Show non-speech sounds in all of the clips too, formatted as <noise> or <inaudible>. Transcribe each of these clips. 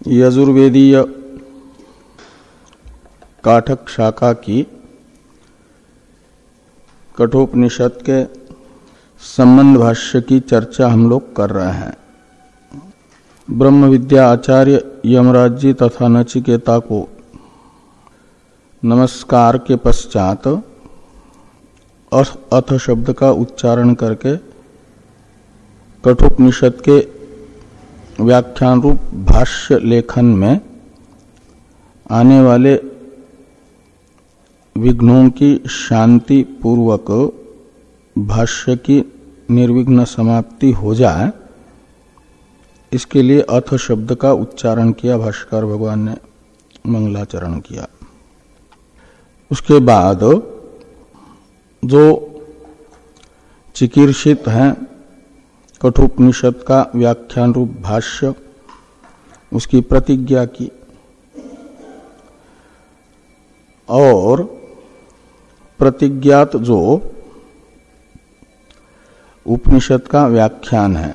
यजुर्वेदीय काठक शाखा की कठोपनिषद के संबंध भाष्य की चर्चा हम लोग कर रहे हैं। ब्रह्म विद्या आचार्य यमराज जी तथा नचिकेता को नमस्कार के पश्चात अथ शब्द का उच्चारण करके कठोपनिषद के व्याख्यान रूप भाष्य लेखन में आने वाले विघ्नों की शांति पूर्वक भाष्य की निर्विघ्न समाप्ति हो जाए, इसके लिए अथ शब्द का उच्चारण किया, भाष्कर भगवान ने मंगलाचरण किया। उसके बाद जो चिकीर्षित हैं कठोपनिषद का व्याख्यान रूप भाष्य, उसकी प्रतिज्ञा की। और प्रतिज्ञात जो उपनिषद का व्याख्यान है,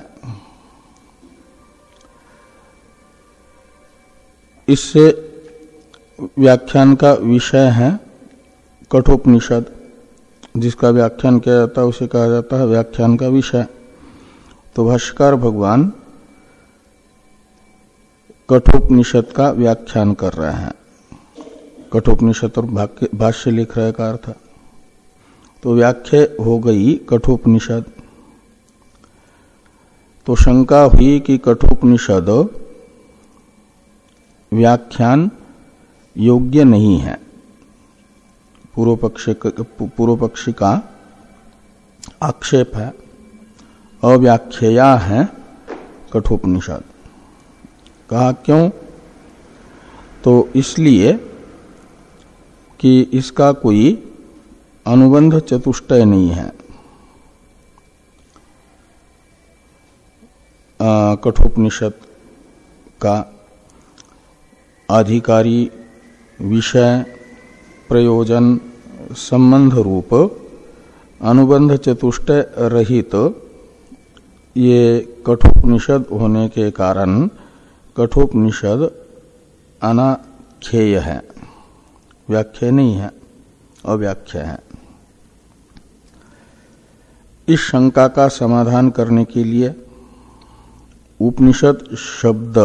इससे व्याख्यान का विषय है कठोपनिषद, जिसका व्याख्यान किया जाता है, उसे कहा जाता है व्याख्यान का विषय। तो भाष्कर भगवान कठोपनिषद का व्याख्यान कर रहे हैं। कठोपनिषद और भाष्य लिख रहे का अर्थ? तो व्याख्या हो गई कठोपनिषद। तो शंका हुई कि कठोपनिषद व्याख्यान योग्य नहीं है। पूर्व पक्ष पूर्व पक्षी का आक्षेप है। अव्याख्या है कठोपनिषद। कहा क्यों? तो इसलिए कि इसका कोई अनुबंध चतुष्टय नहीं है। कठोपनिषद का अधिकारी विषय, प्रयोजन, संबंध रूप, अनुबंध चतुष्टय रहित ये कठोपनिषद होने के कारण कठोपनिषद अनाख्येय है, व्याख्या नहीं है, अव्याख्या है। इस शंका का समाधान करने के लिए उपनिषद शब्द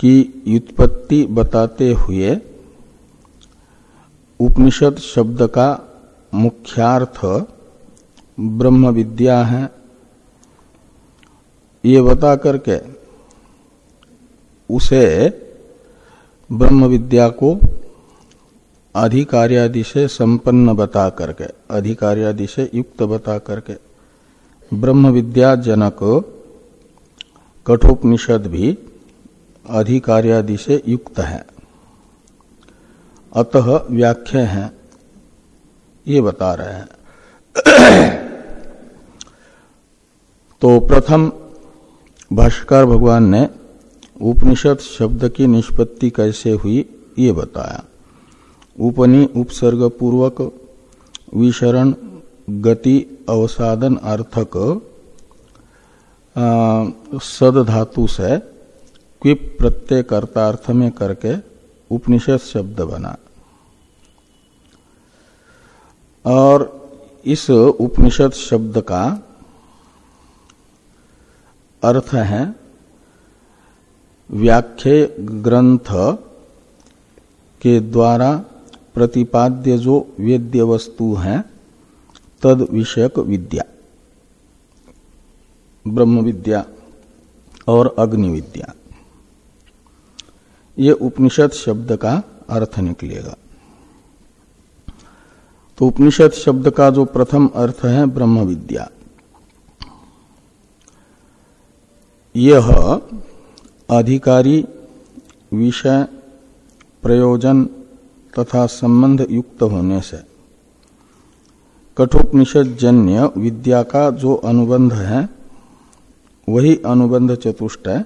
की व्युत्पत्ति बताते हुए उपनिषद शब्द का मुख्यार्थ ब्रह्म विद्या है ये बता करके उसे ब्रह्म विद्या को अधिकार्यादि से संपन्न बता करके, अधिकार्यादि से युक्त बता करके, ब्रह्म विद्या जनक कठोपनिषद भी अधिकार्यादि से युक्त है। अतः व्याख्या है, ये बता रहे हैं। तो प्रथम भाष्कर भगवान ने उपनिषद शब्द की निष्पत्ति कैसे हुई, ये बताया। उपनि उपसर्ग पूर्वक विशरण, गति, अवसादन अर्थक सद धातु से क्विप प्रत्यय कर्तार्थ में करके उपनिषद शब्द बना। और इस उपनिषद शब्द का अर्थ है व्याख्य ग्रंथ के द्वारा प्रतिपाद्य जो वेद्य वस्तु है, तद विषयक विद्या ब्रह्म विद्या और अग्नि विद्या ये उपनिषद शब्द का अर्थ निकलेगा। तो उपनिषद शब्द का जो प्रथम अर्थ है ब्रह्म विद्या यह अधिकारी विषय प्रयोजन तथा संबंध युक्त होने से कठोपनिषद जन्य विद्या का जो अनुबंध है वही अनुबंध चतुष्टय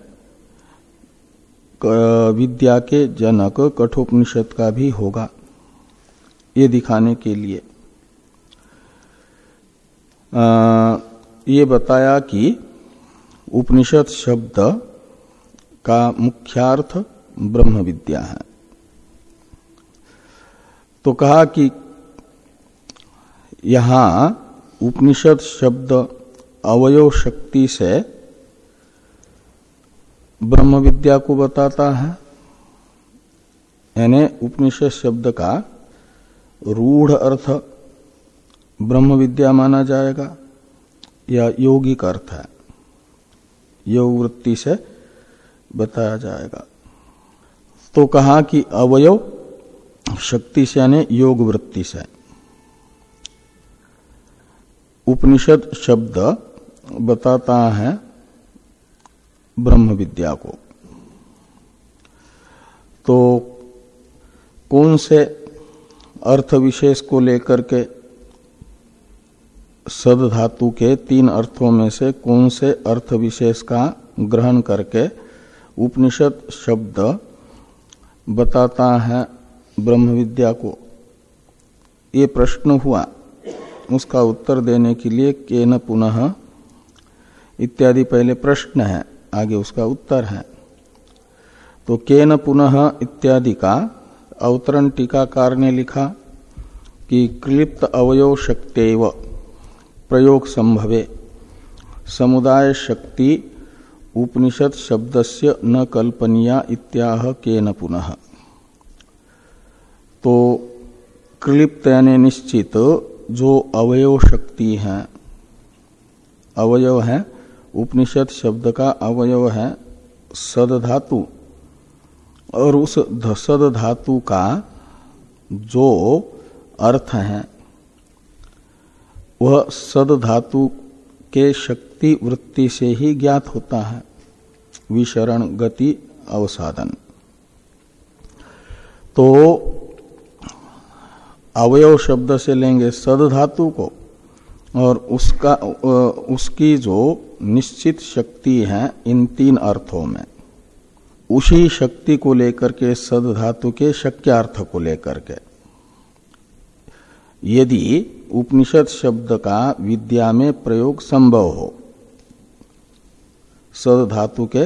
विद्या के जनक कठोपनिषद का भी होगा ये दिखाने के लिए। आ, ये बताया कि उपनिषद शब्द का मुख्यार्थ ब्रह्म विद्या है। तो कहा कि यहाँ उपनिषद शब्द अवयव शक्ति से ब्रह्म विद्या को बताता है। यानी उपनिषद शब्द का रूढ़ अर्थ ब्रह्म विद्या माना जाएगा। या यौगिक अर्थ है। योग वृत्ति से बताया जाएगा। तो कहा कि अवयव शक्ति से यानी योग वृत्ति से। उपनिषद शब्द बताता है ब्रह्म विद्या को। तो कौन से अर्थ विशेष को लेकर के सद धातु के तीन अर्थों में से कौन से अर्थ विशेष का ग्रहण करके उपनिषद शब्द बताता है ब्रह्म विद्या को? ये प्रश्न हुआ। उसका उत्तर देने के लिए के न पुनः इत्यादि पहले प्रश्न है, आगे उसका उत्तर है। तो के न पुनः इत्यादि का अवतरण टीकाकार ने लिखा कि क्लिप्त अवयव शक्तेव। प्रयोग संभवे। समुदाय शक्ति उपनिषद शब्दस्य न कल्पनीया इत्याह के न पुनः। तो क्लिप्त यानी निश्चित जो अवयव शक्ति है, अवयव है, उपनिषद शब्द का अवयव है, सद धातु, और उस सद धातु का जो अर्थ है वह सद धातु के शक्ति वृत्ति से ही ज्ञात होता है। विशरण, गति अवसाधन तो अवयव शब्द से लेंगे सद धातु को और उसका उसकी जो निश्चित शक्ति है इन तीन अर्थों में। उसी शक्ति को लेकर के सद धातु के शक्यार्थ को लेकर के। यदि उपनिषद शब्द का विद्या में प्रयोग संभव हो। सद धातु के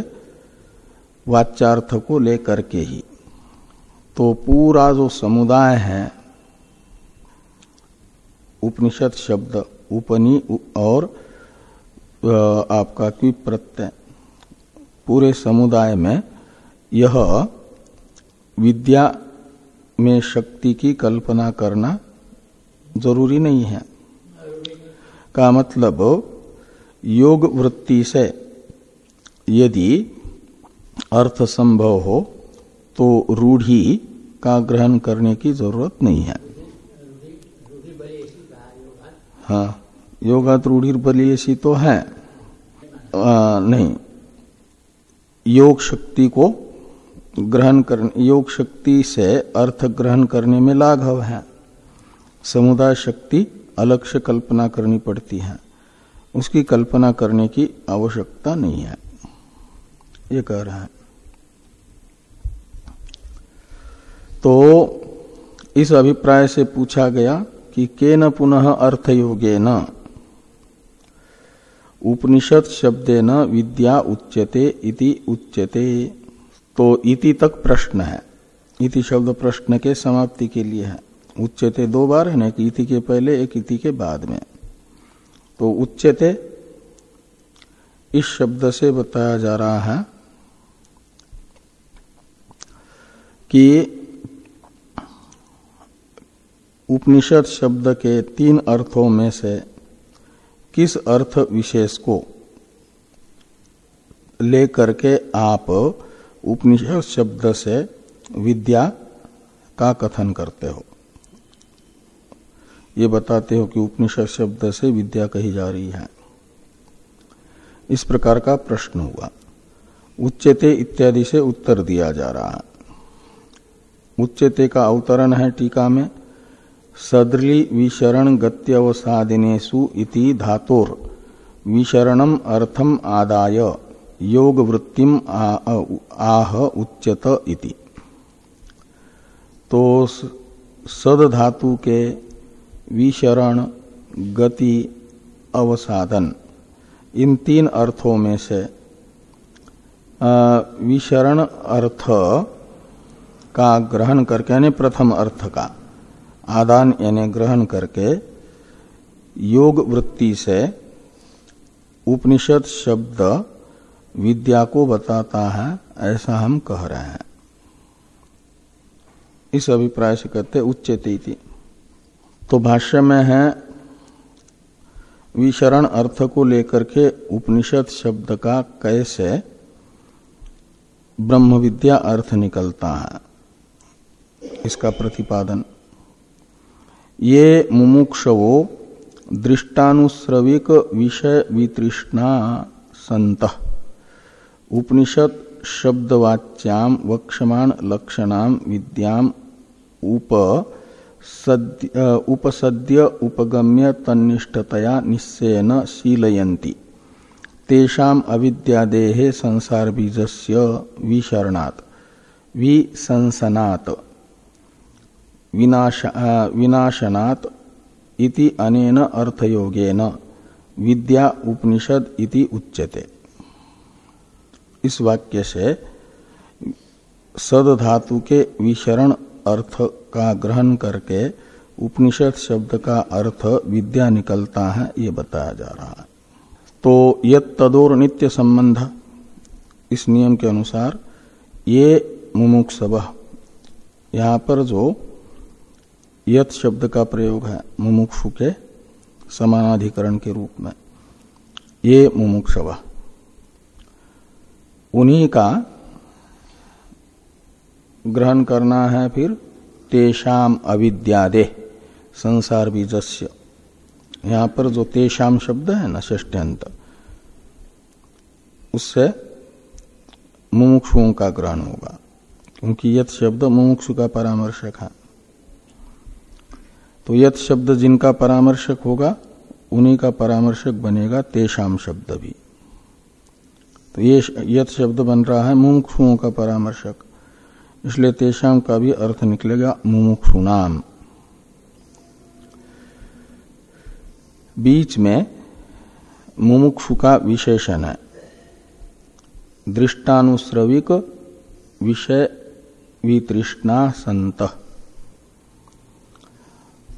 वाच्यार्थ को लेकर के ही। तो पूरा जो समुदाय है, उपनिषद शब्द, उपनि और आपका क्विप प्रत्यय, पूरे समुदाय में यह विद्या में शक्ति की कल्पना करना ज़रूरी नहीं है। का मतलब योग वृत्ति से यदि अर्थ संभव हो तो रूढ़ी का ग्रहण करने की ज़रूरत नहीं है। हाँ योगा रूढ़ी बली ऐसी तो है। आ, नहीं योग शक्ति को ग्रहण कर योग शक्ति से अर्थ ग्रहण करने में लाघव है। समुदाय शक्ति अलग से कल्पना करनी पड़ती है। उसकी कल्पना करने की आवश्यकता नहीं है। ये कह रहा है। तो इस अभिप्राय से पूछा गया कि के न पुनः अर्थ योगे न उपनिषद शब्दे न विद्या उच्यते इति उच्यते। तो इति तक प्रश्न है। इति शब्द प्रश्न के समाप्ति के लिए है। उच्चते दो बार है ना कि इति के पहले, एक इति के बाद में। तो उच्चते, इस शब्द से बताया जा रहा है कि उपनिषद शब्द के तीन अर्थों में से किस अर्थ विशेष को लेकर के आप उपनिषद शब्द से विद्या का कथन करते हो? ये बताते हो कि उपनिषद शब्द से विद्या कही जा रही है। इस प्रकार का प्रश्न हुआ। उच्चते इत्यादि से उत्तर दिया जा रहा। है उच्चते का अवतरण है टीका में, सदृली विशरण गत्यवसादिनेशु इति धातोर विशरणम अर्थम आदाय, योग वृत्तिम आह उच्चत इति। तो सद धातु के विशरण, गति अवसाधन इन तीन अर्थों में से विशरण अर्थ का ग्रहण करके, यानी प्रथम अर्थ का, आदान यानी ग्रहण करके, योग वृत्ति से उपनिषद शब्द विद्या को बताता है, ऐसा हम कह रहे हैं। इस अभिप्राय से कहते उच्चते तो भाष्य में है, विशरण अर्थ को लेकर के उपनिषद शब्द का कैसे ब्रह्म विद्या अर्थ निकलता है, इसका प्रतिपादन। ये मुमुक्षवो दृष्टानुश्रविक विषय वितृष्णा संत। उपनिषद शब्दवाच्याम वक्षमाण लक्षणाम विद्याम उप उपसद्य, उपगम्य, तन्निष्ठतया, निश्चयन शीलयन्ति। तेषाम अविद्यादेहे संसार बीजस्य विशरणात्। विसंसनात्। विनाश इति अनेन अर्थयोगेन। विद्या उपनिषद इति उच्यते। इस वाक्य से सद धातु के विशरण अर्थ का ग्रहण करके उपनिषद शब्द का अर्थ विद्या निकलता है, ये बताया जा रहा है। तो यद तदोर नित्य संबंध, इस नियम के अनुसार ये मुमुक्षव यहाँ पर जो यत शब्द का प्रयोग है, मुमुक्षु के समानाधिकरण के रूप में, ये मुमुक्षव उन्हीं का ग्रहण करना है फिर तेषाम अविद्यादे, संसार बीजस्य। यहाँ पर जो तेषाम शब्द है ना ष्ट्यंत उससे मुमुक्षुओं का ग्रहण होगा। क्योंकि यथ शब्द मुमुक्षु का परामर्शक है। तो यथ शब्द जिनका परामर्शक होगा, उन्हीं का परामर्शक बनेगा तेषाम शब्द भी। तो ये यथ शब्द बन रहा है मुमुक्षुओं का परामर्शक। इसलिए तेषाम का भी अर्थ निकलेगा मुमुक्षु नाम बीच में मुमुक्षु का विशेषण है। दृष्टानुश्रविक विषय वितृष्णा संत।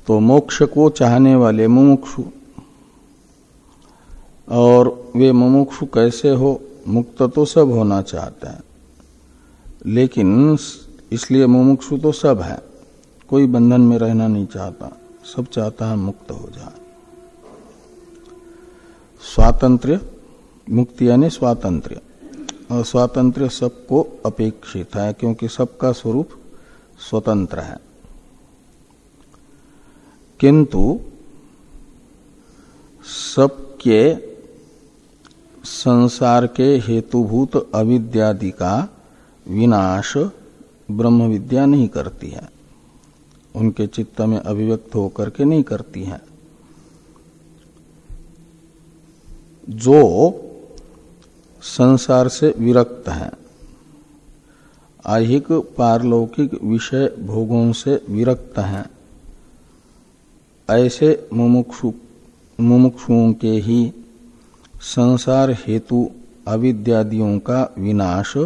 तो मोक्ष को चाहने वाले मुमुक्षु और वे मुमुक्षु कैसे हो? मुक्त तो सब होना चाहते हैं। लेकिन इसलिए मुमुक्षु तो सब है। कोई बंधन में रहना नहीं चाहता। सब चाहता है मुक्त हो जाए। स्वातंत्र मुक्ति यानी स्वातंत्र और स्वातंत्र सबको अपेक्षित है, क्योंकि सबका स्वरूप स्वतंत्र है। किंतु सबके संसार के हेतुभूत अविद्यादि का विनाश ब्रह्म विद्या नहीं करती है। उनके चित्त में अभिव्यक्त होकर के नहीं करती है। जो संसार से विरक्त है, आहिक पारलौकिक विषय भोगों से विरक्त हैं, ऐसे मुमुक्षु, मुमुक्षुओं के ही संसार हेतु अविद्यादियों का विनाश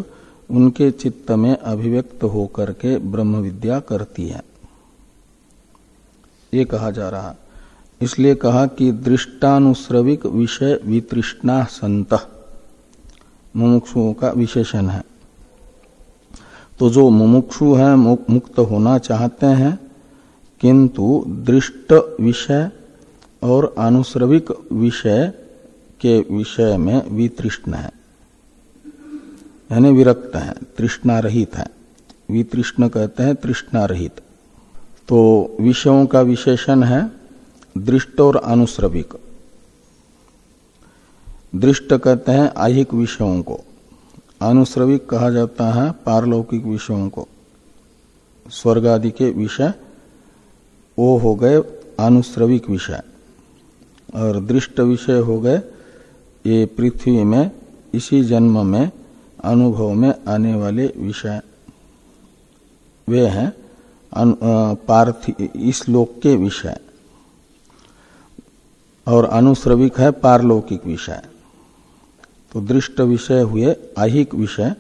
उनके चित्त में अभिव्यक्त होकर के ब्रह्म विद्या करती है। ये कहा जा रहा, इसलिए कहा कि दृष्टानुश्रविक विषय वितृष्णा संत। मुमुक्षुओं का विशेषण है। तो जो मुमुक्षु है मुक्त होना चाहते हैं, किंतु दृष्ट विषय और अनुश्रविक विषय के विषय में वितृष्ण है। यानी विरक्त है, तृष्णा रहित है। वितृष्ण कहते हैं तृष्णा रहित। तो विषयों का विशेषण है दृष्ट और अनुश्रविक दृष्ट कहते हैं आहिक विषयों को। अनुश्रविक कहा जाता है पारलौकिक विषयों को। स्वर्ग आदि के विषय, वो हो गए अनुश्रविक विषय। और दृष्ट विषय हो गए, ये पृथ्वी में, इसी जन्म में अनुभव में आने वाले विषय वे हैं। पार्थि, इस लोक के विषय और अनुश्रविक है पारलौकिक विषय। तो दृष्ट विषय हुए आहिक विषय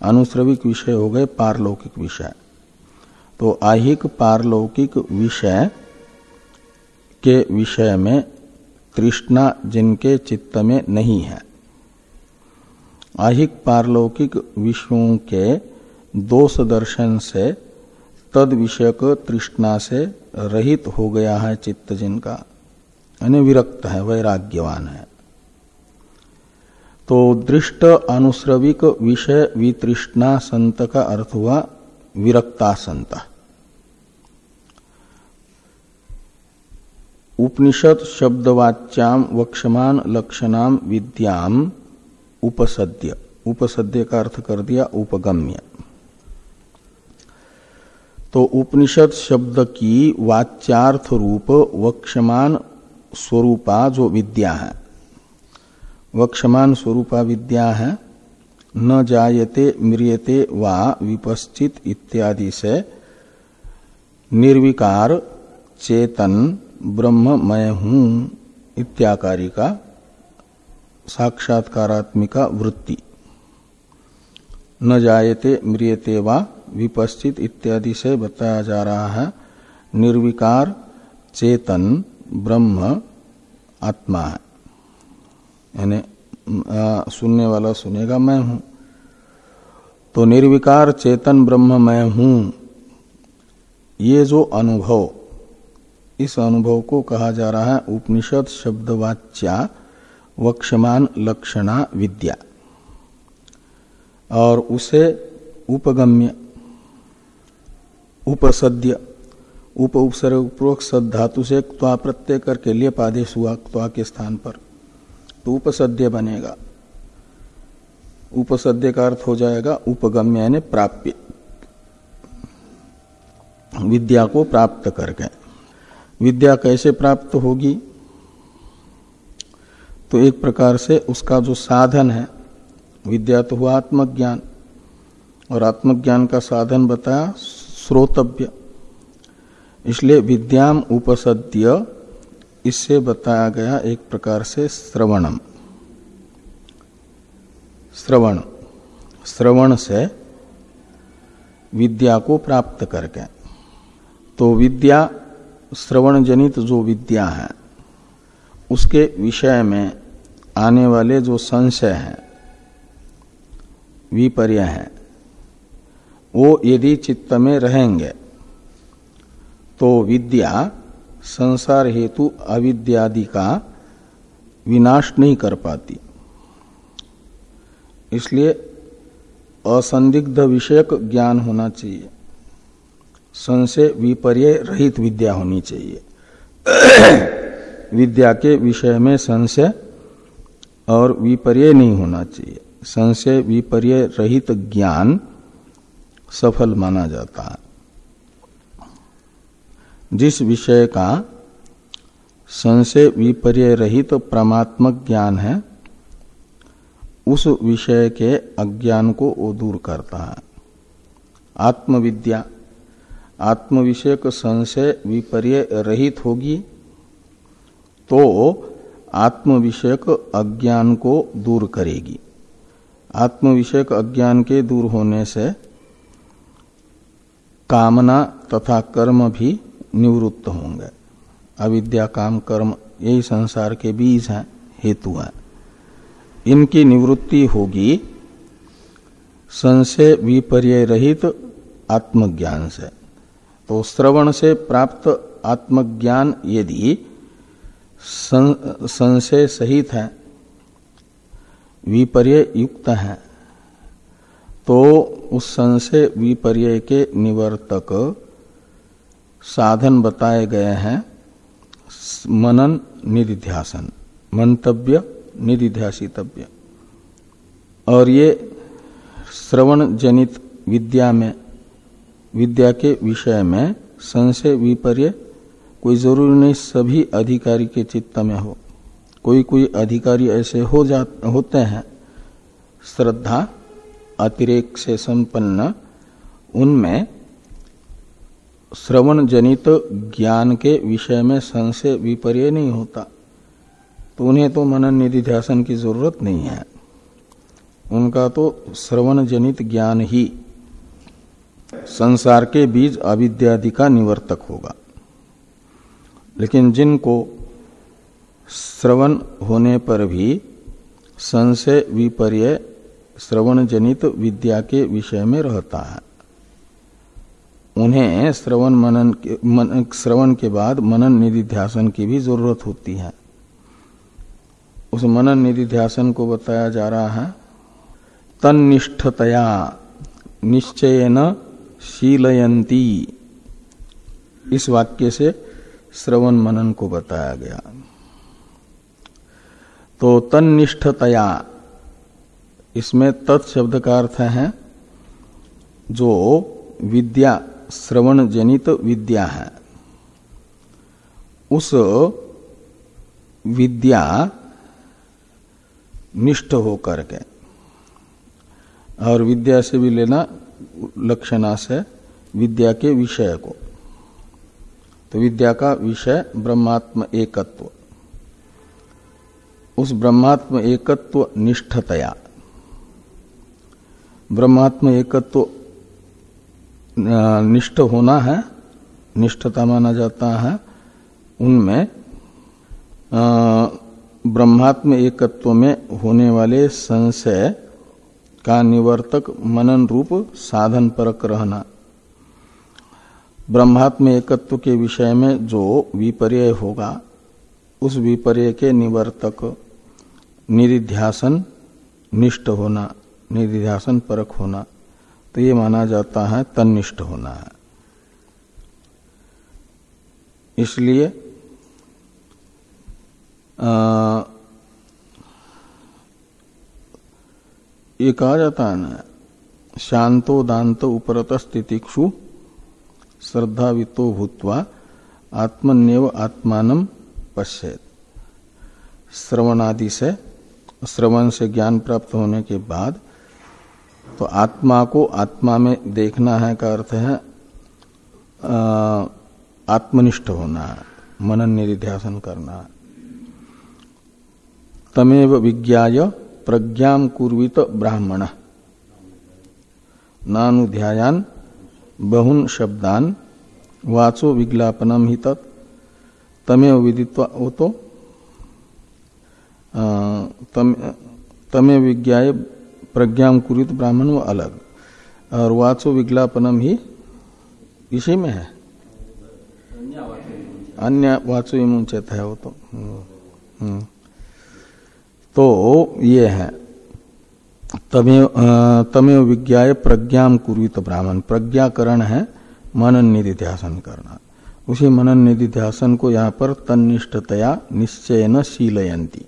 अनुश्रविक विषय हो गए पारलौकिक विषय। तो आहिक पारलौकिक विषय के विषय में तृष्णा जिनके चित्त में नहीं है। आहिक पारलौकिक विषयों के दोष दर्शन से, तद विषयक तृष्णा से रहित हो गया है चित्त जिनका। यानी विरक्त है, वैराग्यवान है। तो दृष्ट अनुश्रविक विषय वितृष्णा संत का अर्थ हुआ विरक्ता संत। उपनिषद शब्दवाच्याम वक्षमान लक्षणाम विद्याम उपसद्य। उपसद्य का अर्थ कर दिया उपगम्य। तो उपनिषद शब्द की वाच्यार्थ रूप वक्षमान स्वरूपा जो विद्या है। वक्षमान स्वरूपा विद्या है। न जायते, म्रियते वा विपश्चित इत्यादि से निर्विकार, चेतन ब्रह्म मैं हूँ इत्याकारी का साक्षात्कारात्मिका वृत्ति। न जायते म्रियते वा विपश्चित इत्यादि से बताया जा रहा है। निर्विकार, चेतन, ब्रह्म, आत्मा है। यानी सुनने वाला सुनेगा, मैं हूँ। तो निर्विकार, चेतन, ब्रह्म, मैं हूँ। ये जो अनुभव, इस अनुभव को कहा जा रहा है उपनिषद शब्दवाच्या वक्षमान लक्षणा विद्या। और उसे उपगम्य, उपसद्य, उप उपसर्ग पूर्वक सद धातु से त्वा प्रत्यय करके लिए पादेश हुआ त्वा के स्थान पर। तो उपसद्य बनेगा। उपसद्य का अर्थ हो जाएगा उपगम्य यानी प्राप्य। विद्या को प्राप्त करके। विद्या कैसे प्राप्त होगी? तो एक प्रकार से उसका जो साधन है, विद्या तो हुआ आत्मज्ञान। और आत्मज्ञान का साधन बताया, श्रोतव्य। इसलिए विद्याम उपसद्य, इससे बताया गया एक प्रकार से श्रवणम। श्रवण। श्रवण से विद्या को प्राप्त करके। तो विद्या श्रवण जनित जो विद्या है, उसके विषय में आने वाले जो संशय हैं, विपर्य हैं, वो यदि चित्त में रहेंगे तो विद्या संसार हेतु अविद्यादि का विनाश नहीं कर पाती। इसलिए असंदिग्ध विषयक ज्ञान होना चाहिए। संशय विपर्य रहित विद्या होनी चाहिए। <clears throat> विद्या के विषय में संशय और विपर्य नहीं होना चाहिए। संशय विपर्य रहित ज्ञान सफल माना जाता है। जिस विषय का संशय विपर्य रहित परमात्मक ज्ञान है, उस विषय के अज्ञान को वो दूर करता है। आत्मविद्या आत्म विषयक संशय विपर्य रहित होगी तो आत्म विषयक अज्ञान को दूर करेगी। आत्म विषयक अज्ञान के दूर होने से कामना तथा कर्म भी निवृत्त होंगे। अविद्या, काम, कर्म, यही संसार के बीज हैं, हेतु हैं। इनकी निवृत्ति होगी संशय विपर्य रहित आत्मज्ञान से। तो श्रवण से प्राप्त आत्मज्ञान यदि संशय सहित है, विपर्य युक्त है तो उस संशय विपर्य के निवर्तक साधन बताए गए हैं, मनन निधिध्यासन, मंतव्य निधिध्यासितव्य। और ये श्रवण जनित विद्या में, विद्या के विषय में संशय विपर्य कोई ज़रूरी नहीं, सभी अधिकारी के चित्त में हो। कोई कोई अधिकारी ऐसे हो जा, होते हैं, श्रद्धा, अतिरेक से संपन्न, उनमें श्रवण जनित ज्ञान के विषय में संशय विपर्य नहीं होता। तो उन्हें तो मनन निधि ध्यान की ज़रूरत नहीं है। उनका तो श्रवण जनित ज्ञान ही संसार के बीज अविद्यादि का निवर्तक होगा। लेकिन जिनको श्रवण होने पर भी संशय विपर्य श्रवण जनित विद्या के विषय में रहता है। उन्हें श्रवण मनन के मन, श्रवण के बाद मनन निधि निधिध्यासन की भी ज़रूरत होती है। उस मनन निधि निधिध्यासन को बताया जा रहा है तनिष्ठतया निश्चयन शीलयंती इस वाक्य से श्रवण मनन को बताया गया। तो तनिष्ठतया इसमें तत्शब्द का अर्थ है, जो विद्या, श्रवण जनित विद्या है, उस विद्या निष्ठ होकर के। और विद्या से भी लेना लक्षणा से विद्या के विषय को। तो विद्या का विषय ब्रह्मात्म एकत्व। उस ब्रह्मात्म एकत्व निष्ठतया। ब्रह्मात्म एकत्व निष्ठ होना है, निष्ठता माना जाता है, उनमें ब्रह्मात्म एकत्व में होने वाले संशय का निवर्तक मनन रूप साधन परक रहना। ब्रह्मात्म एकत्व के विषय में जो विपर्य होगा, उस विपर्य के निवर्तक निरिध्यासन निष्ठ होना, निरिध्यासन परक होना तो ये माना जाता है तन्निष्ठ होना है। इसलिए ये कहा जाता है ना, शांतो दांत उपरत स्थितिक्षु श्रद्धावितो भूतवा आत्मन्यव आत्मान पश्चेत श्रवणादि से श्रवण से ज्ञान प्राप्त होने के बाद तो आत्मा को आत्मा में देखना है का अर्थ है आत्मनिष्ठ होना है मनन निधिध्यासन करना। है तमेव विज्ञाय प्रज्ञा कुर्वित ब्राह्मण। नानुध्यायान बहुन शब्दान वाचो विज्ञापनम ही तत् तमेव विदित्वा वो तो तम, विज्ञाय प्रज्ञा कुरित ब्राह्मण वो अलग। और वाचो विज्ञापनम ही इसी में है। अन्य वाचो इमुंचत है वो तो। हम्म। तो ये है। तमेव तमेव विज्ञा प्रज्ञा कुरित ब्राह्मण। प्रज्ञाकरण है मनन निधि ध्यान करना। उसी मनन निधि ध्यान को यहाँ पर तनिष्ठतया निश्चय शीलयंती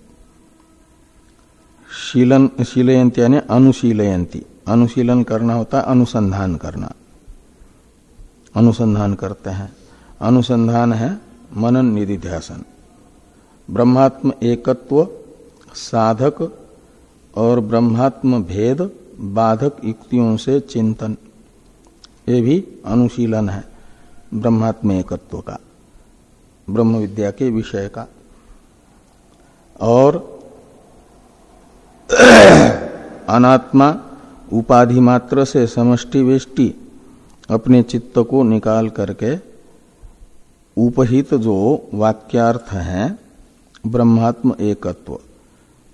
शीलन शीलयंती यानी अनुशीलयंती अनुशीलन करना होता है अनुसंधान करना। अनुसंधान करते हैं। अनुसंधान है मनन निधि ध्यान ब्रह्मात्म एकत्व साधक और ब्रह्मात्म भेद बाधक युक्तियों से चिंतन। ये भी अनुशीलन है ब्रह्मात्म एकत्व का, ब्रह्म विद्या के विषय का। और <clears throat> अनात्मा उपाधि मात्र से समष्टि वेष्टि अपने चित्त को निकाल करके उपहित जो वाक्यार्थ है, ब्रह्मात्म एकत्व।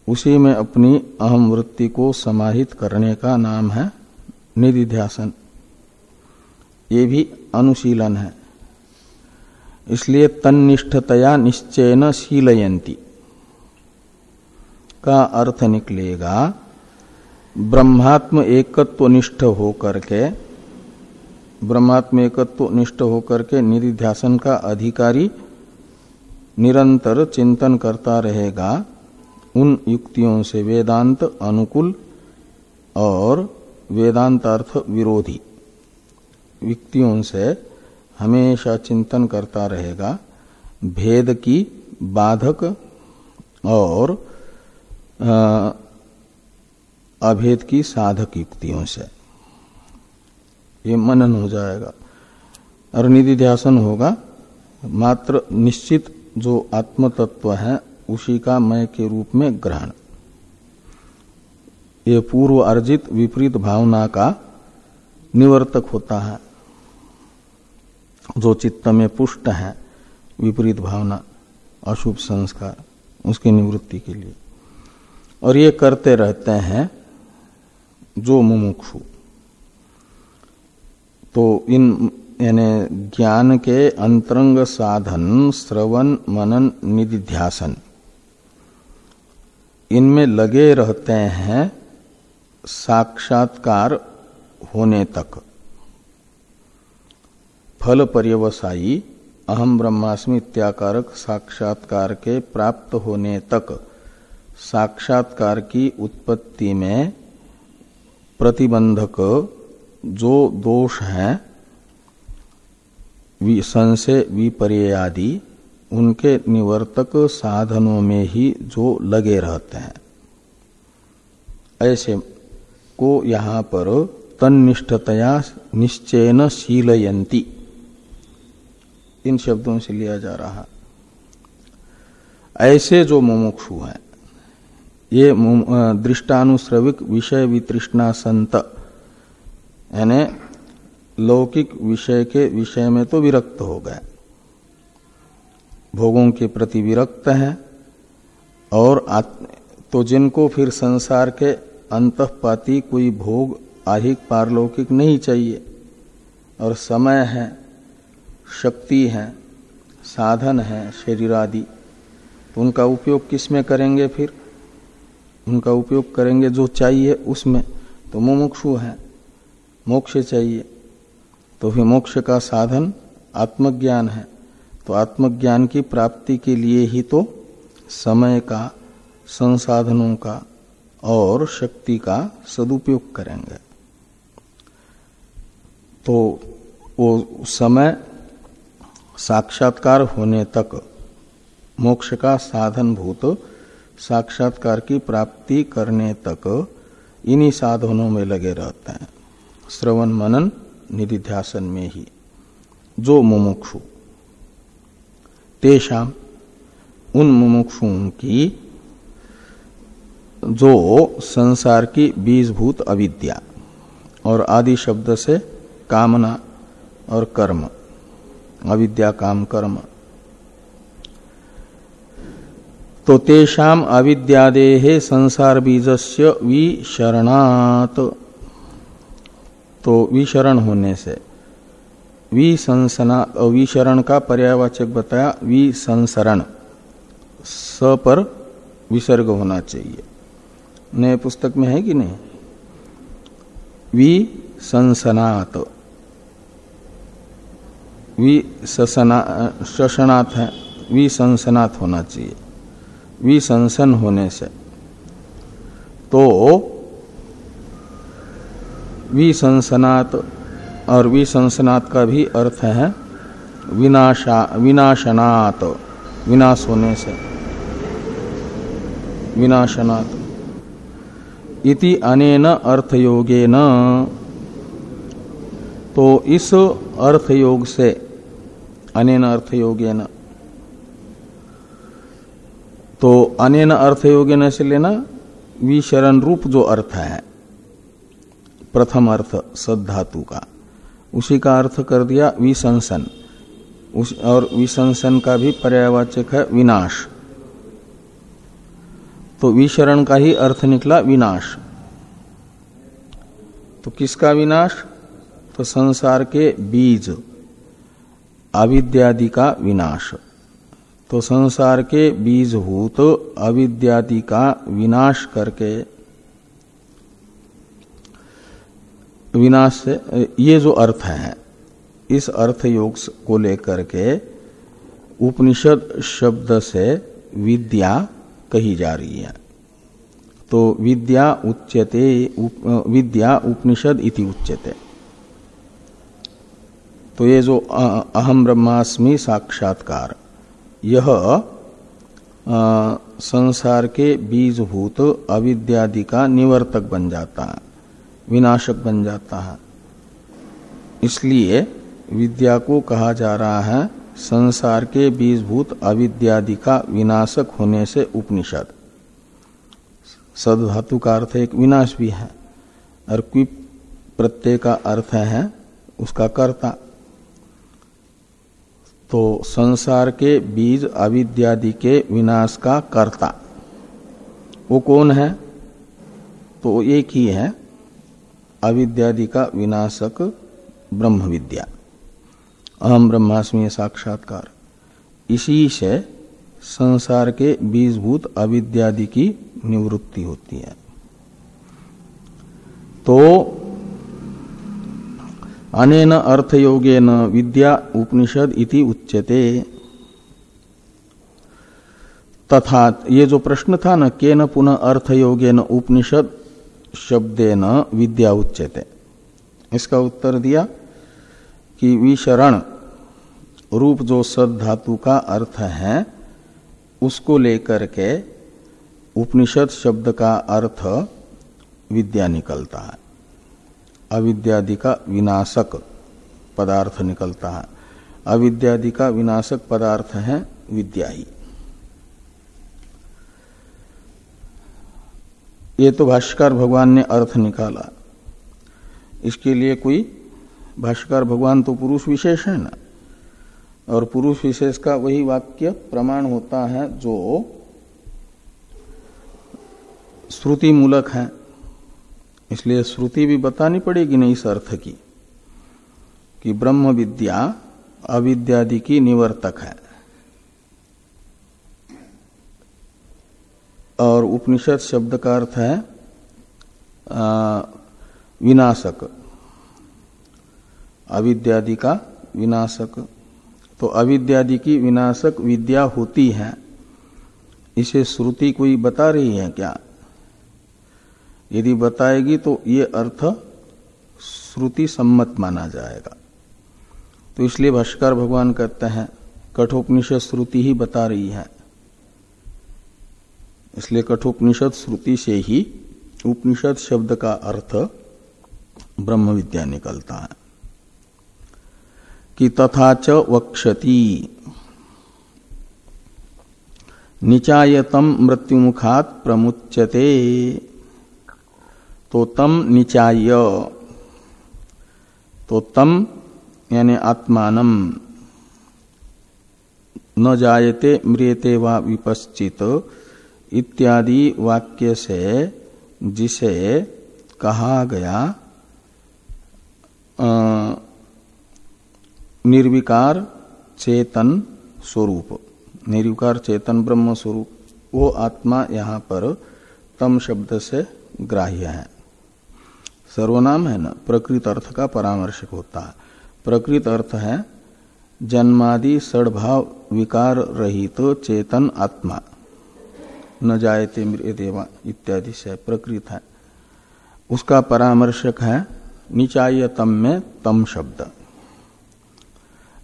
उसी में अपनी अहम वृत्ति को समाहित करने का नाम है निधिध्यासन। ये भी अनुशीलन है। इसलिए तन्निष्ठतया निश्चयन शीलयंती का अर्थ निकलेगा, ब्रह्मात्म एकत्व निष्ठ होकर के, ब्रह्मात्म एकत्व निष्ठ होकर के निधिध्यासन का अधिकारी निरंतर चिंतन करता रहेगा। उन युक्तियों से वेदांत अनुकूल और वेदांत अर्थ विरोधी। युक्तियों से हमेशा चिंतन करता रहेगा, भेद की बाधक और अभेद की साधक युक्तियों से। ये मनन हो जाएगा। और निधि ध्यासन होगा। मात्र निश्चित जो आत्म तत्व है उसी का मय के रूप में ग्रहण। ये पूर्व अर्जित विपरीत भावना का निवर्तक होता है। जो चित्त में पुष्ट है, विपरीत भावना, अशुभ संस्कार, उसकी निवृत्ति के लिए। और ये करते रहते हैं जो मुमुक्षु। तो इन, यानी ज्ञान के अंतरंग साधन, श्रवण, मनन, निधिध्यासन। इनमें लगे रहते हैं साक्षात्कार होने तक। फल पर्यवसायी, अहम ब्रह्मास्मि इत्याकारक साक्षात्कार के प्राप्त होने तक साक्षात्कार की उत्पत्ति में प्रतिबंधक जो दोष हैं संशय विपर्य आदि उनके निवर्तक साधनों में ही जो लगे रहते हैं। ऐसे को यहाँ पर तन्निष्ठतया निश्चयन शीलयंती इन शब्दों से लिया जा रहा। ऐसे जो मुमुक्षु हैं, ये दृष्टानुश्रविक विषय वितृष्णा संत, यानी लौकिक विषय के विषय में तो विरक्त हो गए। भोगों के प्रति विरक्त हैं और तो जिनको फिर संसार के अंतपाती कोई भोग आहिक पारलौकिक नहीं चाहिए और समय है, शक्ति है, साधन है, शरीर आदि तो उनका उपयोग किसमें करेंगे फिर? उनका उपयोग करेंगे जो चाहिए उसमें। तो मुमुक्षु है, मोक्ष चाहिए। तो फिर मोक्ष का साधन आत्मज्ञान है। तो आत्मज्ञान की प्राप्ति के लिए ही तो समय का, संसाधनों का और शक्ति का सदुपयोग करेंगे। तो वो समय साक्षात्कार होने तक मोक्ष का साधन भूत साक्षात्कार की प्राप्ति करने तक इन्हीं साधनों में लगे रहते हैं। श्रवण मनन निधिध्यासन में ही, जो मुमुक्षु। तेषाम उन मुमुक्षुओं की जो संसार की बीजभूत अविद्या और आदि शब्द से कामना और कर्म, अविद्या, काम, कर्म। तो तेषाम अविद्यादे संसार बीजस्य विशरणात। तो विशरण होने से विसंसना विशरण का पर्यावाचक बताया, विसंसरण। स पर विसर्ग होना चाहिए। नए पुस्तक में है कि नहीं? विसंसनात। विशनाथ है विसंसनाथ होना चाहिए। विसंसन होने से। तो विसंसनात और विसंसनात का भी अर्थ है विनाशा, विनाशनात, विनाश होने से। विनाशनात। इति अनेन अर्थयोगेन। तो इस अर्थयोग से अनेन अर्थयोगेन। तो अनेन अर्थयोगेन से लेना विशरण रूप जो अर्थ है, प्रथम अर्थ सद्धातु का। उसी का अर्थ कर दिया विसंसन। उस और विसंसन का भी पर्यावाचक है विनाश। तो विशरण का ही अर्थ निकला विनाश। तो किसका विनाश? तो संसार के बीज, अविद्यादि का विनाश। तो संसार के बीज बीजभूत अविद्यादि का विनाश करके विनाश से ये जो अर्थ है इस अर्थ योग को लेकर के उपनिषद शब्द से विद्या कही जा रही है। तो विद्या उच्यते उप, विद्या उपनिषद इति उच्यते। तो ये जो अहम ब्रह्मास्मि साक्षात्कार यह आ, संसार के बीजभूत अविद्यादि का निवर्तक बन जाता है। विनाशक बन जाता है। इसलिए विद्या को कहा जा रहा है, संसार के बीजभूत अविद्यादि का विनाशक होने से उपनिषद। सद धातु का अर्थ एक विनाश भी है, और क्विप प्रत्यय का अर्थ है उसका कर्ता। तो संसार के बीज अविद्यादि के विनाश का कर्ता। वो कौन है? तो एक ही है अविद्यादि का विनाशक ब्रह्म विद्या अहम ब्रह्मास्मी साक्षात्कार। इसी से संसार के बीजभूत अविद्यादि की निवृत्ति होती है। तो अनेन अर्थयोगेन विद्या उपनिषद इति उच्यते। तथा ये जो प्रश्न था न, केन पुनः अर्थयोगेन उपनिषद शब्देन विद्या उच्यते। इसका उत्तर दिया कि विशरण रूप जो सद धातु का अर्थ है, उसको लेकर के उपनिषद शब्द का अर्थ विद्या निकलता है। अविद्यादि का विनाशक पदार्थ निकलता है। अविद्यादि का विनाशक पदार्थ है विद्या ही। ये तो भाष्कर भगवान ने अर्थ निकाला। इसके लिए कोई भाष्कर भगवान तो पुरुष विशेष है ना? और पुरुष विशेष का वही वाक्य प्रमाण होता है जो श्रुति मूलक है। इसलिए श्रुति भी बतानी पड़ेगी नहीं इस अर्थ की, कि ब्रह्म विद्या अविद्यादि की निवर्तक है। और उपनिषद शब्द का अर्थ है विनाशक। अविद्यादि का विनाशक। तो अविद्यादि की विनाशक विद्या होती है। इसे श्रुति कोई बता रही है क्या? यदि बताएगी तो ये अर्थ श्रुति सम्मत माना जाएगा। तो इसलिए भाष्कर भगवान कहते हैं, कठोपनिषद श्रुति ही बता रही है। इसलिए कठोपनिषद श्रुति से ही उपनिषद शब्द का अर्थ ब्रह्म विद्या निकलता है। कि तथा च वक्षति। निचायतम मृत्युमुखात प्रमुच्यते। तो तम निचाय। तो तम यानी आत्मान न जायते म्रियते वा विपश्चित। इत्यादि वाक्य से जिसे कहा गया निर्विकार चेतन स्वरूप। निर्विकार चेतन ब्रह्म स्वरूप। वो आत्मा यहाँ पर तम शब्द से ग्राह्य है। सर्वनाम है ना, प्रकृत अर्थ का परामर्शक होता। है प्रकृत अर्थ है, जन्मादि सड़भाव विकार रहित तो चेतन आत्मा। न जायते देवा इत्यादि से प्रकृत है। उसका परामर्शक है, निचाय तम में तम शब्द।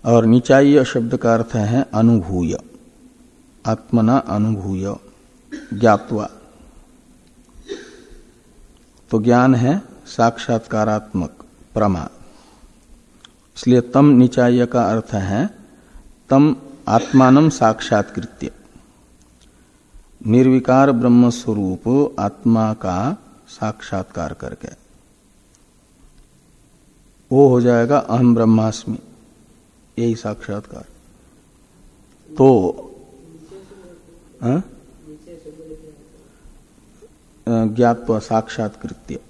और निचाय शब्द का अर्थ है अनुभूय। आत्मना अनुभूय, ज्ञातवा। तो ज्ञान है साक्षात्कारात्मक, प्रमा। इसलिए तम निचाय का अर्थ है, तम आत्मान साक्षात्कृत्य। निर्विकार ब्रह्म स्वरूप आत्मा का साक्षात्कार करके। वो हो जाएगा अहम ब्रह्मास्मि। यही साक्षात्कार। तो हाँ? ज्ञात्व साक्षात्कृत्य।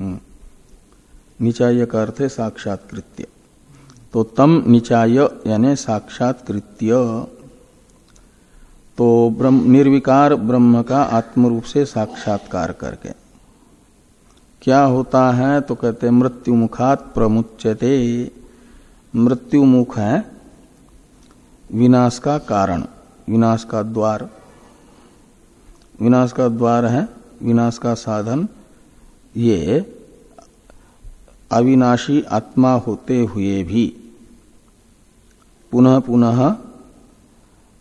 हम्म। निचाय का अर्थ है साक्षात्कृत्य। तो तम निचाय यानी साक्षात्कृत्य। तो ब्रह्म, निर्विकार ब्रह्म का आत्म रूप से साक्षात्कार करके। क्या होता है तो कहते मृत्यु मुखात प्रमुच्यते। मृत्यु मुख है विनाश का कारण, विनाश का द्वार। विनाश का द्वार है, विनाश का साधन। ये अविनाशी आत्मा होते हुए भी पुनः पुनः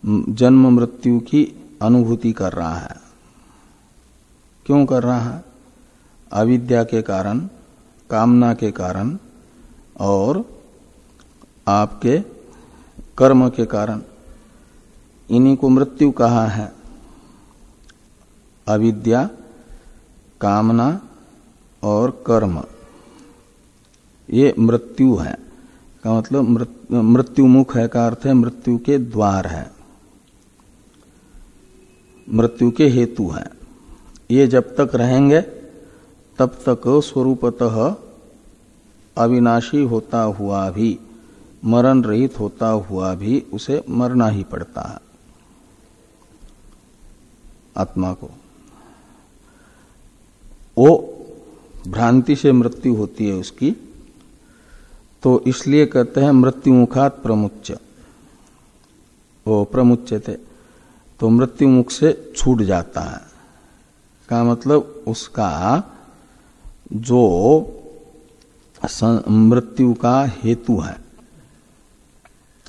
जन्म मृत्यु की अनुभूति कर रहा है। क्यों कर रहा है? अविद्या के कारण, कामना के कारण और आपके कर्म के कारण। इन्हीं को मृत्यु कहा है। अविद्या, कामना और कर्म, ये मृत्यु है। का मतलब मृत्यु मुख है का अर्थ है मृत्यु के द्वार है। मृत्यु के हेतु है। ये जब तक रहेंगे, तब तक स्वरूपतः अविनाशी होता हुआ भी, मरण रहित होता हुआ भी उसे मरना ही पड़ता है। आत्मा को। वो भ्रांति से मृत्यु होती है उसकी तो इसलिए कहते हैं मृत्यु मुखात प्रमुच वो प्रमुच थे तो मृत्यु मुख से छूट जाता है। का मतलब उसका जो मृत्यु का हेतु है,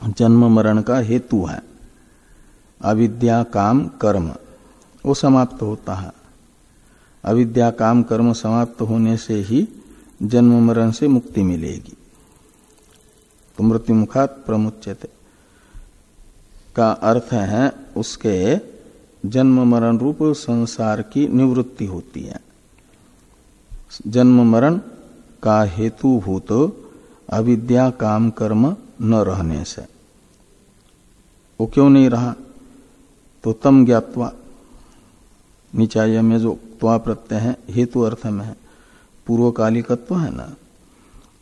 जन्म मरण का हेतु है, अविद्या काम कर्म, वो समाप्त होता है। अविद्या काम कर्म समाप्त होने से ही जन्म मरण से मुक्ति मिलेगी। तो मृत्यु मुखात प्रमुचते का अर्थ है उसके जन्म मरण रूप संसार की निवृत्ति होती है। जन्म मरण का हेतु भूत अविद्या काम कर्म न रहने से। वो क्यों नहीं रहा? तो तम ज्ञातवा। निचाय में जो त्वा प्रत्यय है, हेतु अर्थ में है। पूर्वकालिकत्व है ना?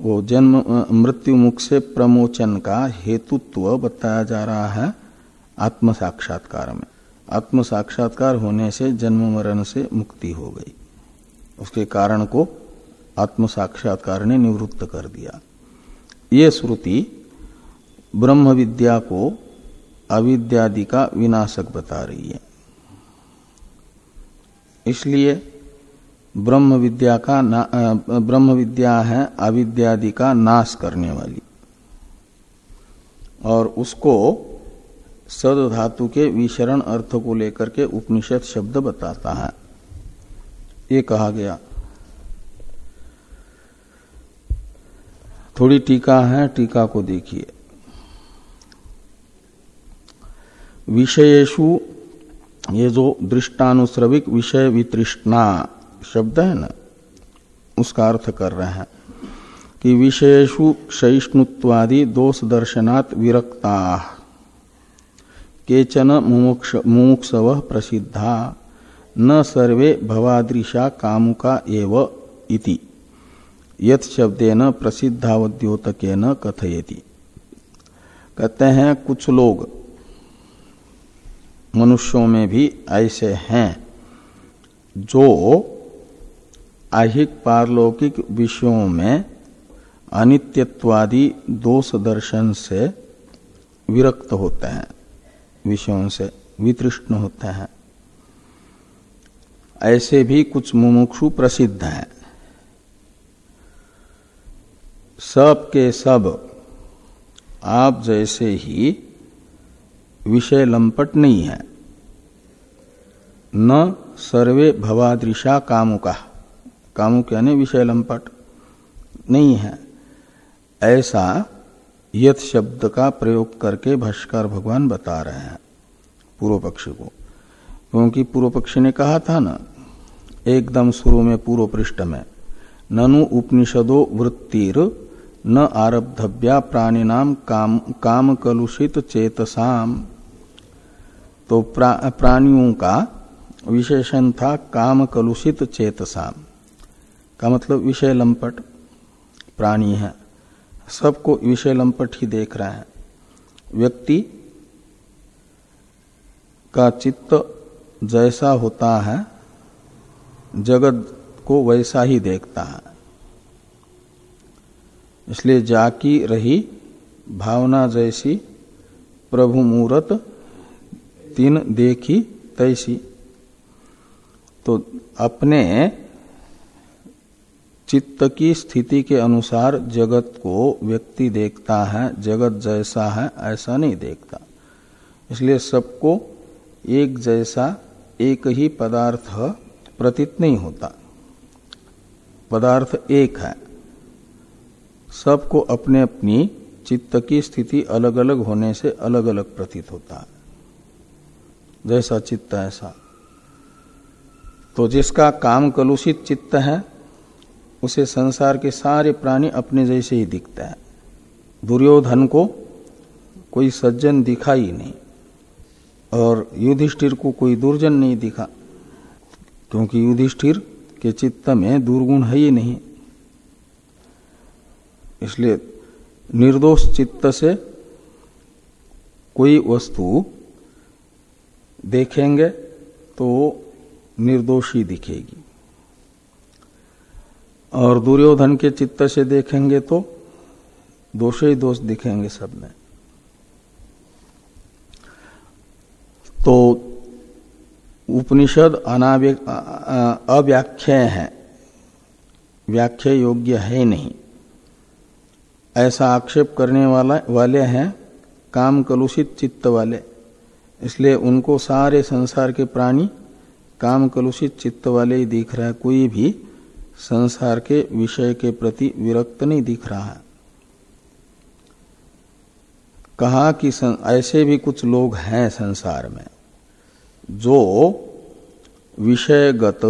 वो जन्म, मृत्यु मुख से प्रमोचन का हेतुत्व बताया जा रहा है। आत्म साक्षात्कार में। आत्म साक्षात्कार होने से जन्म मरण से मुक्ति हो गई। उसके कारण को आत्म साक्षात्कार ने निवृत्त कर दिया। ये श्रुति ब्रह्म विद्या को अविद्यादि का विनाशक बता रही है। इसलिए ब्रह्म विद्या का ब्रह्म विद्या है अविद्यादि का नाश करने वाली। और उसको सद धातु के विशरण अर्थ को लेकर के उपनिषद शब्द बताता है। ये कहा गया। थोड़ी टीका है, टीका को देखिए। विषयेशु ये जो दृष्टानुश्रविक विषय वितृष्णा शब्द है ना, उसका अर्थ कर रहे हैं कि विषयेशु सहिष्णुत्वादि दोष दर्शनात् विरक्ता। केचन मुमुक्षव प्रसिद्धा। न सर्वे भवादृशा कामुका एव इति। यथ शब्देन प्रसिद्धावद्योतकेन कथयति। कहते हैं, कुछ लोग मनुष्यों में भी ऐसे हैं, जो आहिक पारलौकिक विषयों में अनित्यत्वादि दोष दर्शन से विरक्त होते हैं। विषयों से वितृष्ण होते हैं। ऐसे भी कुछ मुमुक्षु प्रसिद्ध हैं। सब के सब, आप जैसे ही विषय लंपट नहीं है। न सर्वे भवादृशा कामुका। कामुक यानी विषय लंपट नहीं है। ऐसा यथ शब्द का प्रयोग करके भाष्कर भगवान बता रहे हैं पूर्व पक्ष को। क्योंकि पूर्व पक्षी ने कहा था ना एकदम शुरू में पूर्व पृष्ठ में ननु उपनिषदो वृत्तिर न आरब्धव्या प्राणिनाम काम काम कलुषित चेतसाम। तो प्रा, प्राणियों का विशेषण था काम कलुषित चेतसाम। का मतलब विषय लंपट प्राणी है। सबको विषय लंपट ही देख रहे हैं। व्यक्ति का चित्त जैसा होता है, जगत को वैसा ही देखता है। इसलिए जाकी रही भावना जैसी प्रभु मूरत, तीन देखी तैसी। तो अपने चित्त की स्थिति के अनुसार जगत को व्यक्ति देखता है, जगत जैसा है, ऐसा नहीं देखता। इसलिए सबको एक जैसा, एक ही पदार्थ प्रतीत नहीं होता। पदार्थ एक है। सबको अपने अपनी चित्त की स्थिति अलग अलग होने से अलग अलग प्रतीत होता है। जैसा चित्त, ऐसा। तो जिसका काम कलुषित चित्त है उसे संसार के सारे प्राणी अपने जैसे ही दिखता है। दुर्योधन को कोई सज्जन दिखा ही नहीं और युधिष्ठिर को कोई दुर्जन नहीं दिखा, क्योंकि युधिष्ठिर के चित्त में दुर्गुण है ही नहीं। इसलिए निर्दोष चित्त से कोई वस्तु देखेंगे तो निर्दोषी दिखेगी। और दुर्योधन के चित्त से देखेंगे तो दोष ही दोष दिखेंगे सब में। तो उपनिषद अव्याख्या है। व्याख्या योग्य है नहीं। ऐसा आक्षेप करने वाला वाले हैं काम कलुषित चित्त वाले। इसलिए उनको सारे संसार के प्राणी काम कलुषित चित्त वाले ही दिख रहा है। कोई भी संसार के विषय के प्रति विरक्त नहीं दिख रहा है। कहा कि ऐसे भी कुछ लोग हैं संसार में, जो विषयगत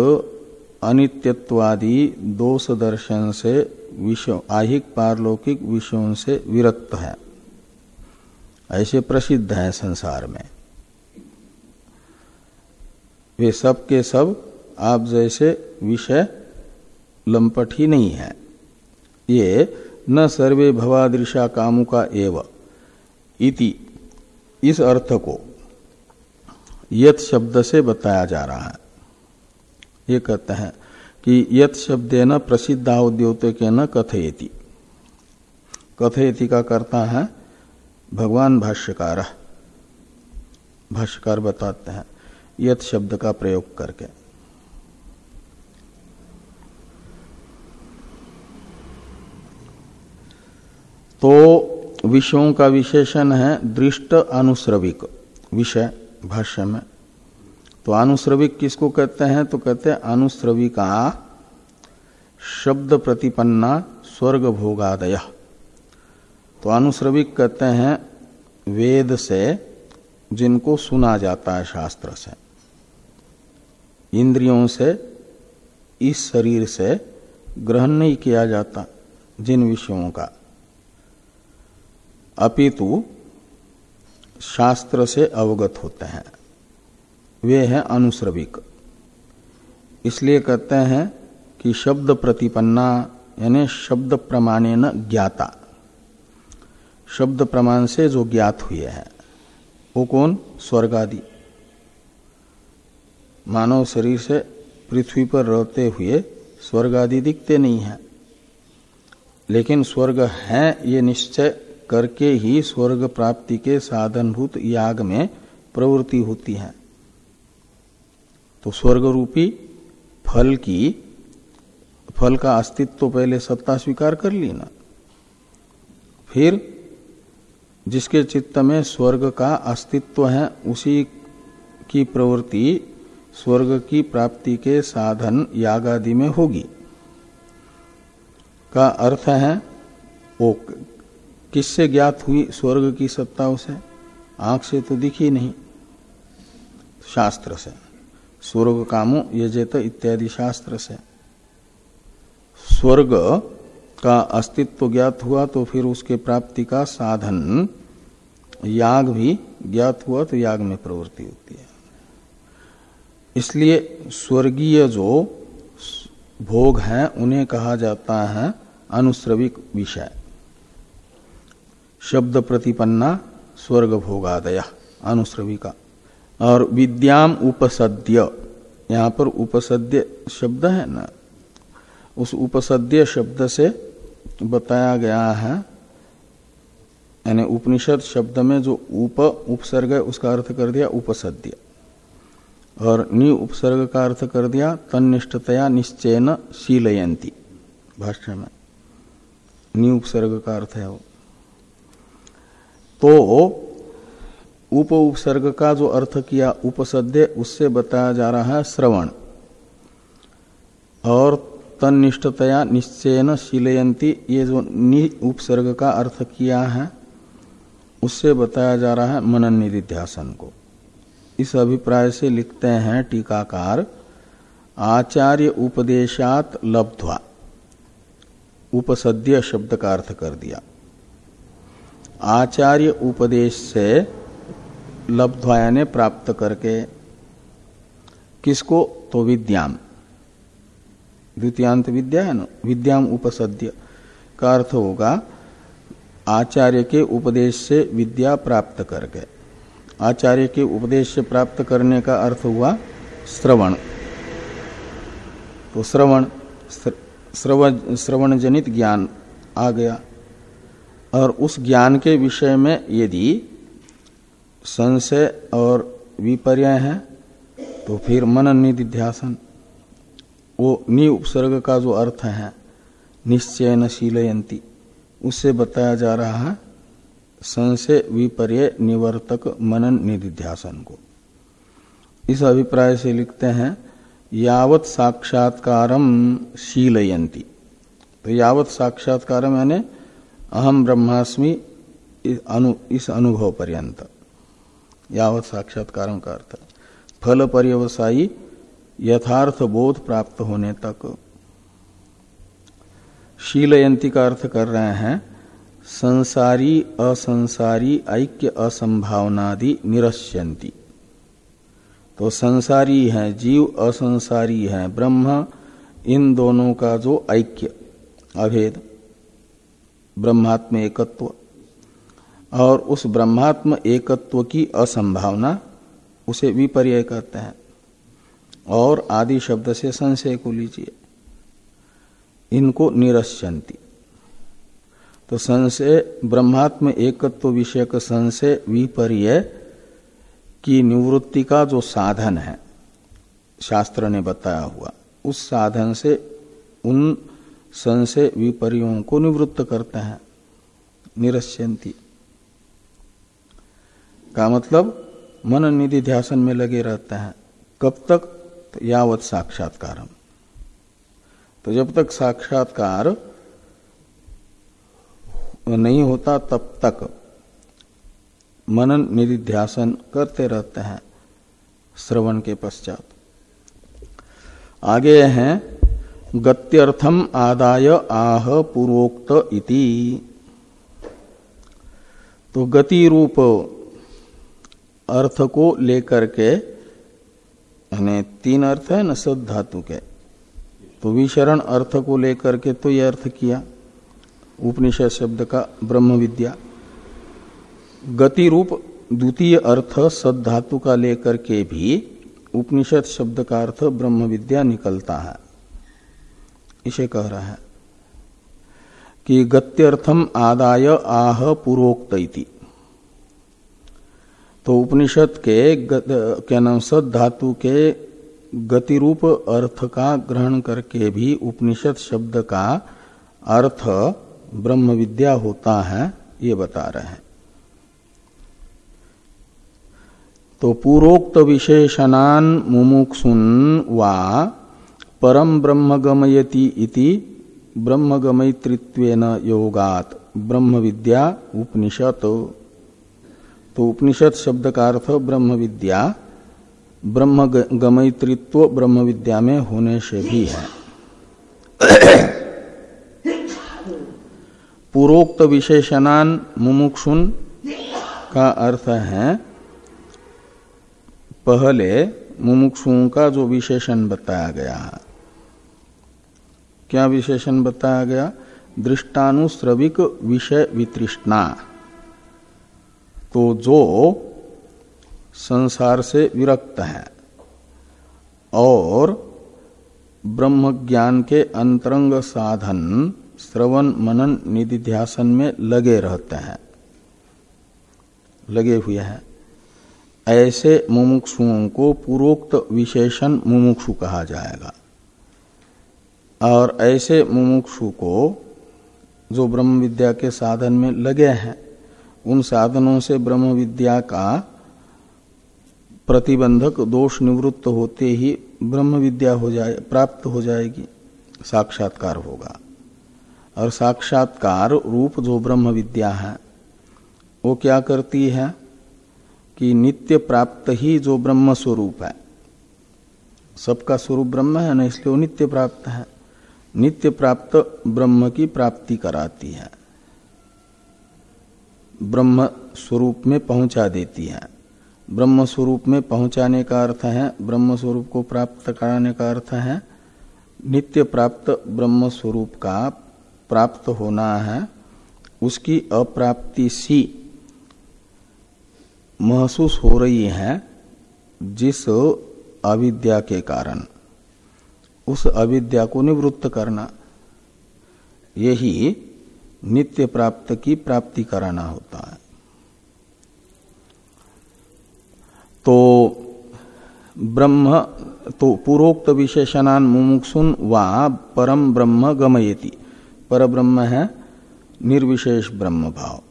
अनित्यत्वादि दोष दर्शन से विषय, आहिक पारलौकिक विषयों से विरक्त है। ऐसे प्रसिद्ध हैं संसार में। वे सब के सब आप जैसे विषय लंपट ही नहीं है। ये न सर्वे भवादृशा कामुका एव। इति, इस अर्थ को यत शब्द से बताया जा रहा है। ये कहते हैं कि यत शब्द न प्रसिद्ध के न कथयति। कथयति का करता है भगवान भाष्यकार। भाष्यकार बताते हैं यत शब्द का प्रयोग करके। तो विषयों का विशेषण है दृष्ट अनुश्रविक विषय, भाष्य में। तो अनुश्रविक किसको कहते हैं? तो कहते हैं अनुश्रविका शब्द प्रतिपन्ना स्वर्ग भोगादय तो अनुश्रविक कहते हैं वेद से जिनको सुना जाता है शास्त्र से। इंद्रियों से, इस शरीर से ग्रहण नहीं किया जाता जिन विषयों का। अपितु शास्त्र से अवगत होते हैं। वे हैं अनुश्रविक इसलिए कहते हैं कि शब्द प्रतिपन्ना, यानी शब्द प्रमाणे न ज्ञाता। शब्द प्रमाण से जो ज्ञात हुए हैं, वो कौन? स्वर्ग आदि मानव शरीर से पृथ्वी पर रहते हुए स्वर्ग आदि दिखते नहीं है। लेकिन स्वर्ग है ये निश्चय करके ही स्वर्ग प्राप्ति के साधनभूत याग में प्रवृत्ति होती है। तो स्वर्ग रूपी फल की, फल का अस्तित्व तो पहले सत्ता स्वीकार कर ली ना। फिर जिसके चित्त में स्वर्ग का अस्तित्व है, उसी की प्रवृत्ति स्वर्ग की प्राप्ति के साधन याग आदि में होगी। का अर्थ है वो किससे ज्ञात हुई स्वर्ग की सत्ता उसे आँख से तो दिखी नहीं। शास्त्र से। स्वर्ग कामो यजेत इत्यादि शास्त्र से। स्वर्ग का अस्तित्व ज्ञात हुआ तो फिर उसके प्राप्ति का साधन, याग भी ज्ञात हुआ तो याग में प्रवृत्ति होती है। इसलिए स्वर्गीय जो भोग हैं, उन्हें कहा जाता है अनुश्रविक विषय। शब्द प्रतिपन्ना स्वर्ग भोगादय अनुश्रविका और विद्याम उपसद्य, यहाँ पर उपसद्य शब्द है ना? उस उपसद्य शब्द से बताया गया है, यानी उपनिषद शब्द में जो उप, उपसर्ग है, उसका अर्थ कर दिया उपसद्य। और नि उपसर्ग का अर्थ कर दिया तनिष्ठतया निश्चयन शीलयंती भाष्य में। नि उपसर्ग का अर्थ है वो। तो उप उपसर्ग का जो अर्थ किया उपसद्य, उससे बताया जा रहा है श्रवण। और तनिष्ठतया निश्चयन शीलयंती ये जो नि उपसर्ग का अर्थ किया है, उससे बताया जा रहा है मनन निधिध्यासन को। इस अभिप्राय से लिखते हैं टीकाकार, आचार्य उपदेशात लब्ध्वा। उपसद्य शब्द का अर्थ कर दिया। आचार्य उपदेश से लब्ध्वा यानी प्राप्त करके किसको? तो विद्याम। द्वितीयांत विद्या है ना? विद्याम उपसद्य का अर्थ होगा, आचार्य के उपदेश से विद्या प्राप्त करके। आचार्य के उपदेश से प्राप्त करने का अर्थ हुआ श्रवण। तो श्रवण श्रवण जनित ज्ञान आ गया। और उस ज्ञान के विषय में यदि संशय और विपर्य है तो फिर मनन निधिध्यासन। वो नि उपसर्ग का जो अर्थ है, निश्चय न शीलयंती उससे बताया जा रहा है, संशय विपर्य निवर्तक मनन निधिध्यासन को। इस अभिप्राय से लिखते हैं, यावत साक्षात्कारम शीलयंती। तो यावत साक्षात्कार यानी अहम ब्रह्मास्मि अनु, इस अनुभव पर्यंत यावत साक्षात्कार का अर्थ फल पर्यवसायी यथार्थ बोध प्राप्त होने तक शीलयंती का अर्थ कर रहे हैं संसारी असंसारी ऐक्य असंभावनादि निरस्यंती तो संसारी है जीव असंसारी है ब्रह्म इन दोनों का जो ऐक्य अभेद ब्रह्मात्म एकत्व। और उस ब्रह्मात्म एकत्व की असंभावना उसे विपर्य कहते हैं। और आदि शब्द से संशय को लीजिए। इनको निरस्यंती। तो संशय, ब्रह्मात्म एकत्व विषयक संशय विपर्य की निवृत्ति का जो साधन है, शास्त्र ने बताया हुआ, उस साधन से उन संशय विपर्यों को निवृत्त करते हैं, निरस्यंती। का मतलब मन निधि ध्यासन में लगे रहते हैं। कब तक? तो यावत साक्षात्कार तो जब तक साक्षात्कार नहीं होता, तब तक मनन निधिध्यासन करते रहते हैं, श्रवण के पश्चात। आगे हैं गत्यर्थम आदाय आह पूर्वोक्त इति। तो गति रूप अर्थ को लेकर के, यानी तीन अर्थ है, न सद धातु के। तो विशरण अर्थ को लेकर के तो यह अर्थ किया, उपनिषद शब्द का ब्रह्म विद्या। गति रूप द्वितीय अर्थ सद धातु का लेकर के भी उपनिषद शब्द का अर्थ ब्रह्म विद्या निकलता है। इसे कह रहा है कि गत्यर्थम आदाय आह पूर्वोक्त तो उपनिषद के क्या नाम, सद धातु के गतिरूप अर्थ का ग्रहण करके भी उपनिषद शब्द का अर्थ ब्रह्म विद्या होता है, ये बता रहे हैं। तो पूर्वोक्त विशेषणान मुमुक्षुन वा परम ब्रह्म गमयति इति ब्रह्म गमयित्रित्वेन योगात ब्रह्म विद्या उपनिषद तो उपनिषद शब्द का अर्थ ब्रह्म विद्या ब्रह्म गमयित्रित्व ब्रह्म विद्या में होने से भी है। पूर्वोक्त विशेषणान मुमुक्षुन का अर्थ है, पहले मुमुक्षुओं का जो विशेषण बताया गया है क्या विशेषण बताया गया? दृष्टानुश्रविक विषय वितृष्णा। तो जो संसार से विरक्त है और ब्रह्म ज्ञान के अंतरंग साधन, श्रवण, मनन, निधिध्यासन में लगे रहते हैं, लगे हुए हैं, ऐसे मुमुक्षुओं को पूर्वोक्त विशेषण मुमुक्षु कहा जाएगा। और ऐसे मुमुक्षु को जो ब्रह्म विद्या के साधन में लगे हैं, उन साधनों से ब्रह्म विद्या का प्रतिबंधक दोष निवृत्त होते ही ब्रह्म विद्या हो जाए, प्राप्त हो जाएगी, साक्षात्कार होगा। और साक्षात्कार रूप जो ब्रह्म विद्या है, वो क्या करती है कि नित्य प्राप्त ही जो ब्रह्म स्वरूप है, सबका स्वरूप ब्रह्म है ना, इसलिए वो नित्य प्राप्त है। नित्य प्राप्त ब्रह्म की प्राप्ति कराती है। ब्रह्म स्वरूप में पहुँचा देती है। ब्रह्म स्वरूप में पहुँचाने का अर्थ है, ब्रह्म स्वरूप को प्राप्त कराने का अर्थ है, नित्य प्राप्त ब्रह्म स्वरूप का प्राप्त होना है, उसकी अप्राप्ति सी महसूस हो रही है, जिस अविद्या के कारण। उस अविद्या को निवृत्त करना। यही नित्य प्राप्त की प्राप्ति कराना होता है। तो ब्रह्म तो पूर्वोक्त विशेषणान मुमुक्षुन वा परम ब्रह्म गमयति। पर ब्रह्म है, निर्विशेष ब्रह्म भाव।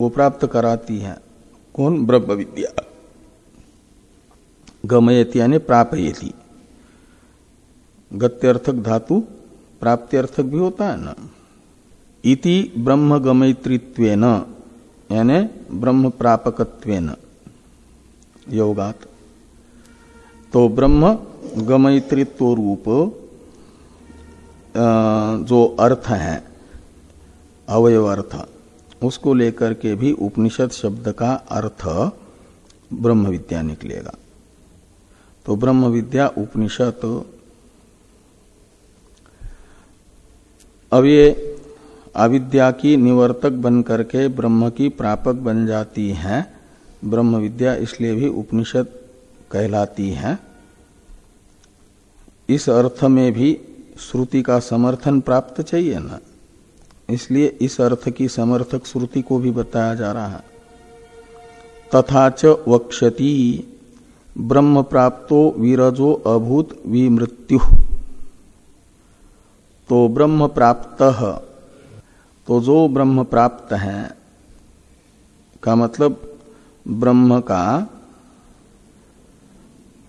वो प्राप्त कराती है कौन? ब्रह्म विद्या। गमयति यानी प्रापयति। गत्यर्थक धातु प्राप्त्यर्थक भी होता है ना। इति ब्रह्म गमयित्रित्वेन यानी ब्रह्म प्रापकत्वेन योगात। तो ब्रह्म गमयित्रित्व रूप जो अर्थ है, अवयव अर्थ, उसको लेकर के भी उपनिषद शब्द का अर्थ ब्रह्म विद्या निकलेगा। तो ब्रह्म विद्या उपनिषद अब ये अविद्या की निवर्तक बन करके ब्रह्म की प्रापक बन जाती है। ब्रह्म विद्या इसलिए भी उपनिषद कहलाती है। इस अर्थ में भी श्रुति का समर्थन प्राप्त चाहिए ना? इसलिए इस अर्थ की समर्थक श्रुति को भी बताया जा रहा है। तथा च वक्षति, ब्रह्म प्राप्तो विरजो अभूत विमृत्यु। तो ब्रह्म प्राप्त तो जो ब्रह्म प्राप्त है, का मतलब ब्रह्म का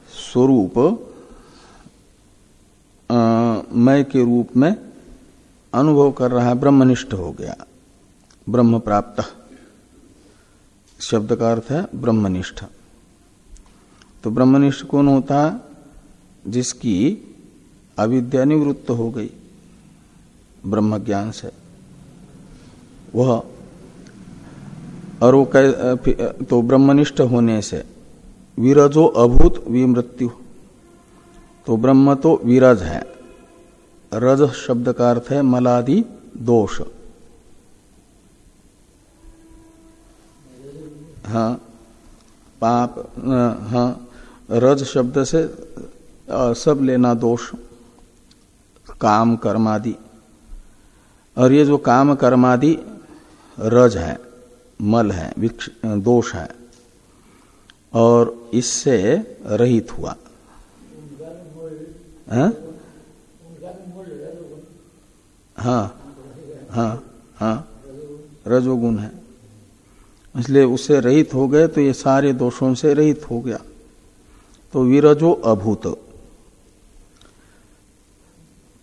स्वरूप मय के रूप में अनुभव कर रहा है, ब्रह्मनिष्ठ हो गया। ब्रह्म प्राप्त। शब्द का अर्थ है ब्रह्मनिष्ठ। तो ब्रह्मनिष्ठ कौन होता? है जिसकी अविद्या निवृत्त हो गई। ब्रह्म ज्ञान से। वह, और वो तो ब्रह्मनिष्ठ होने से विरजो अभूत विमृत्यु। तो ब्रह्म तो विरज है। रज शब्द का अर्थ है मलादि दोष। हाँ पाप हाँ रज शब्द से सब लेना दोष। काम कर्मादि और ये जो काम कर्मादि रज है, मल है दोष है, और इससे रहित हुआ। हाँ? हाँ हाँ हाँ रजोगुण है। इसलिए उससे रहित हो गए तो ये सारे दोषों से रहित हो गया। तो विरजो अभूत।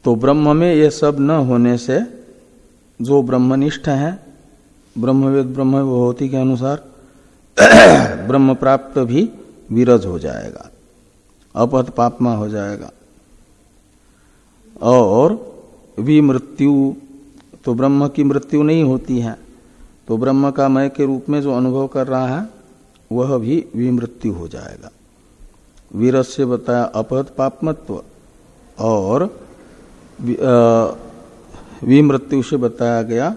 तो ब्रह्म में ये सब न होने से जो ब्रह्मनिष्ठ है, ब्रह्मवेद ब्रह्म होती के अनुसार <clears throat> ब्रह्म प्राप्त भी विरज हो जाएगा, अपत पापमा हो जाएगा। और विमृत्यु तो ब्रह्म की मृत्यु नहीं होती है तो ब्रह्म का मय के रूप में जो अनुभव कर रहा है, वह भी विमृत्यु हो जाएगा। वीरस से बताया अपहत पापमत्व, और विमृत्यु से बताया गया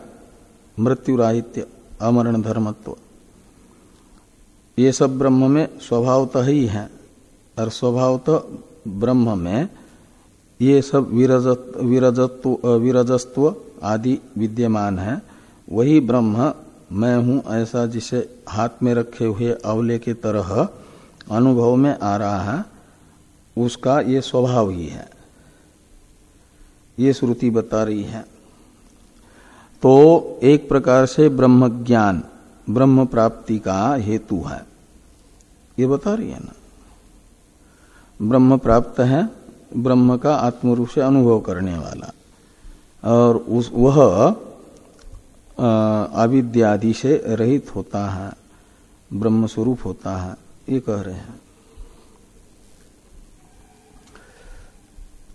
मृत्यु राहित्य अमरण धर्मत्व। ये सब ब्रह्म में स्वभावतः ही है, और स्वभावतः ब्रह्म में ये सब विरजत्व विरजत्व आदि विद्यमान है। वही ब्रह्म, मैं हूँ ऐसा जिसे हाथ में रखे हुए अवले के तरह अनुभव में आ रहा है, उसका ये स्वभाव ही है। ये श्रुति बता रही है। तो एक प्रकार से ब्रह्म ज्ञान ब्रह्म प्राप्ति का हेतु है। ये बता रही है ना? ब्रह्म प्राप्त है, ब्रह्म का आत्मरूप से अनुभव करने वाला। और उस, वह अविद्यादि से रहित होता है ब्रह्म स्वरूप होता है, ये कह रहे हैं।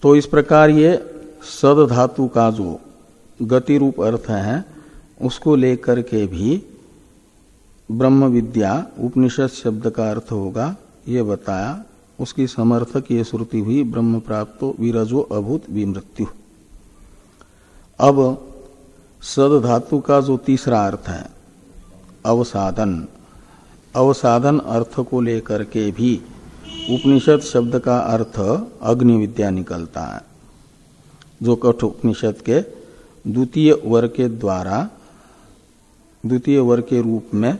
तो इस प्रकार ये सद धातु का जो गति रूप अर्थ है, उसको लेकर के भी ब्रह्म विद्या उपनिषद शब्द का अर्थ होगा, ये बताया। उसकी समर्थक ये श्रुति हुई, ब्रह्म प्राप्त विरजो अभूत विमृत्यु। अब सद धातु का जो तीसरा अर्थ है अवसाधन अवसाधन अर्थ को लेकर के भी उपनिषद शब्द का अर्थ अग्नि विद्या निकलता है। जो कठोपनिषद के द्वितीय वर्ग के द्वारा, द्वितीय वर्ग के रूप में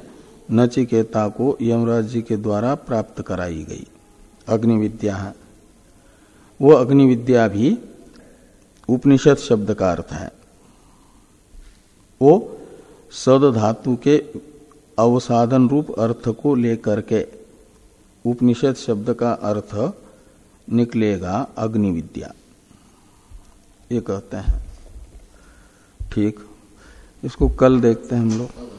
नचिकेता को यमराज जी के द्वारा प्राप्त कराई गई। अग्नि विद्या है वो अग्नि विद्या भी उपनिषद शब्द का अर्थ है। वो सद धातु के अवसाधन रूप अर्थ को लेकर के उपनिषद शब्द का अर्थ निकलेगा अग्नि विद्या ये कहते हैं। ठीक। इसको कल देखते हैं हम लोग।